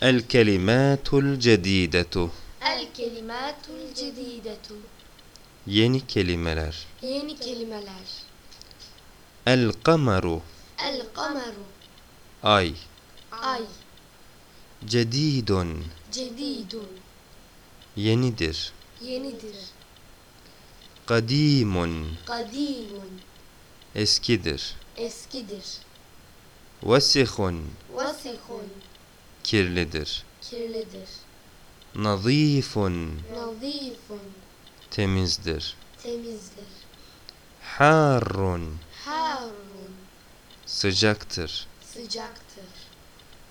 El kelimatul cedidetu El kelimatul cedidetu Yeni kelimeler. Yeni kelimeler. El kamaru. El kamaru. Ay. Ay. Cedidun Cedidun Yenidir. Yenidir. Kadimun Kadimun Eskidir. Eskidir. Vasihun. Vasihun. Kirlidir Kirlidir. Nazifun Nazifun. Temizdir Temizdir. Harun Harun. Sıcaktır Sıcaktır.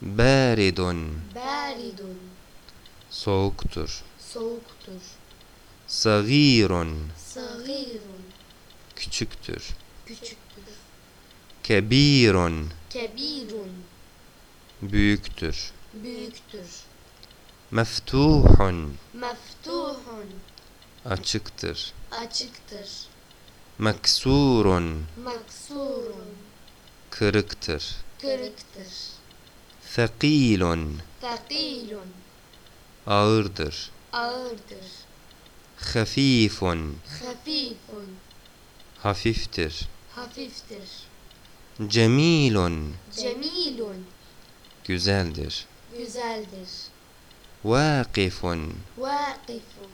Baridun Baridun. Soğuktur Soğuktur. Sagirun Sagirun. Küçüktür Küçüktür. Kebirun Kebirun. Büyüktür Büyüktür. Meftuhun Meftuhun. Açıktır Açıktır. Meksurun Maksurun. Kırıktır Kırıktır. Thakilun Takilun. Ağırdır Ağırdır. Hafifun Hafifun. Hafiftir Hafiftir. Cemilun Cemilun. Güzeldir Güzeldir. Vakifun Vakifun.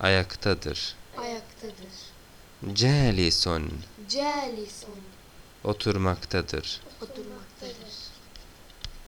Ayaktadır Ayaktadır. Calisun Calisun. Oturmaktadır Oturmaktadır.